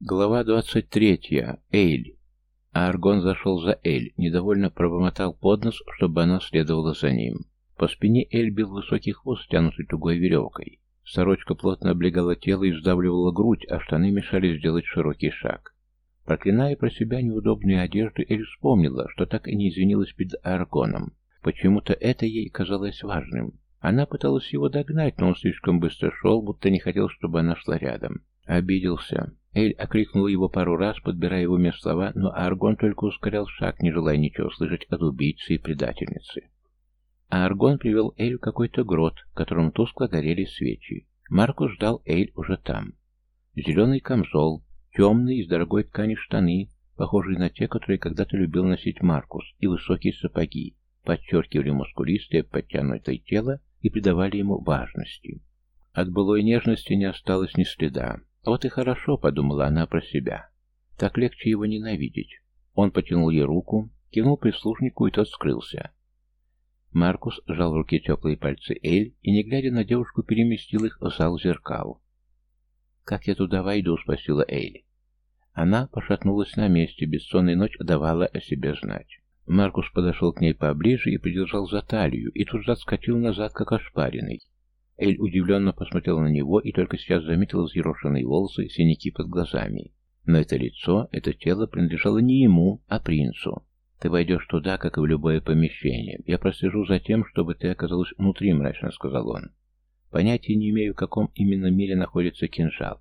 Глава 23. Эйль. А Аргон зашел за Эль, недовольно пробормотал под нос, чтобы она следовала за ним. По спине Эль бил высокий хвост, тянутый тугой веревкой. Сорочка плотно облегала тело и сдавливала грудь, а штаны мешали сделать широкий шаг. Проклиная про себя неудобную одежду, Эль вспомнила, что так и не извинилась перед Аргоном. Почему-то это ей казалось важным. Она пыталась его догнать, но он слишком быстро шел, будто не хотел, чтобы она шла рядом. Обиделся. Эль окрикнул его пару раз, подбирая в уме слова, но Аргон только ускорял шаг, не желая ничего слышать от убийцы и предательницы. А Аргон привел Эль в какой-то грот, в котором тускло горели свечи. Маркус ждал Эль уже там. Зеленый камзол, темные из дорогой ткани штаны, похожие на те, которые когда-то любил носить Маркус, и высокие сапоги, подчеркивали мускулистое, подтянутое тело и придавали ему важности. От былой нежности не осталось ни следа. «Вот и хорошо», — подумала она про себя. «Так легче его ненавидеть». Он потянул ей руку, кивнул прислужнику, и тот скрылся. Маркус сжал в руке теплые пальцы Эль и, не глядя на девушку, переместил их в зал зеркал. «Как я туда войду?» — спросила Эль. Она пошатнулась на месте, бессонная ночь давала о себе знать. Маркус подошел к ней поближе и придержал за талию, и тут же отскочил назад, как ошпаренный. Эль удивленно посмотрела на него и только сейчас заметила взъерошенные волосы, синяки под глазами. Но это лицо, это тело принадлежало не ему, а принцу. «Ты войдешь туда, как и в любое помещение. Я прослежу за тем, чтобы ты оказалась внутри», — мрачно сказал он. «Понятия не имею, в каком именно мире находится кинжал.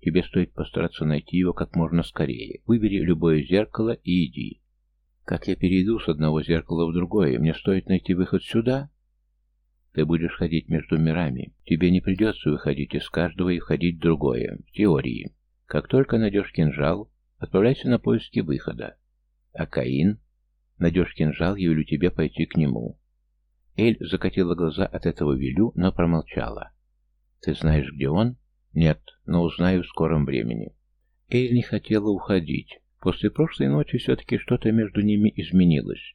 Тебе стоит постараться найти его как можно скорее. Выбери любое зеркало и иди. Как я перейду с одного зеркала в другое? Мне стоит найти выход сюда? Ты будешь ходить между мирами. Тебе не придется выходить из каждого и входить в другое. В теории. Как только найдешь кинжал, отправляйся на поиски выхода. А Каин? Найдешь кинжал, я велю тебе пойти к нему. Эль закатила глаза от этого велю, но промолчала. Ты знаешь, где он? Нет, но узнаю в скором времени. Эль не хотела уходить. После прошлой ночи все-таки что-то между ними изменилось.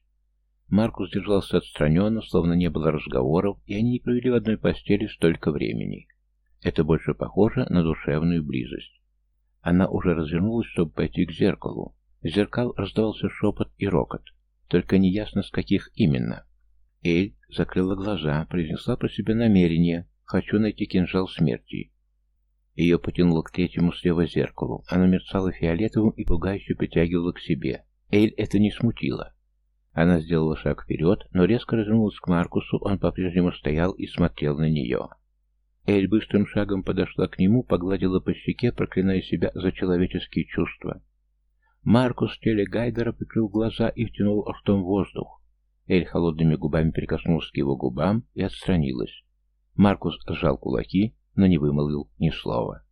Маркус держался отстраненно, словно не было разговоров, и они не провели в одной постели столько времени. Это больше похоже на душевную близость. Она уже развернулась, чтобы пойти к зеркалу. В зеркал раздавался шепот и рокот, только неясно с каких именно. Эль закрыла глаза, произнесла про себя намерение «Хочу найти кинжал смерти» Ее потянуло к третьему слева зеркалу. Оно мерцало фиолетовым и пугающе притягивало к себе. Эйль это не смутило. Она сделала шаг вперед, но резко развернулась к Маркусу, он по-прежнему стоял и смотрел на нее. Эль быстрым шагом подошла к нему, погладила по щеке, проклиная себя за человеческие чувства. Маркус в теле Гайдера прикрыл глаза и втянул ртом воздух. Эль холодными губами прикоснулась к его губам и отстранилась. Маркус сжал кулаки, но не вымолвил ни слова.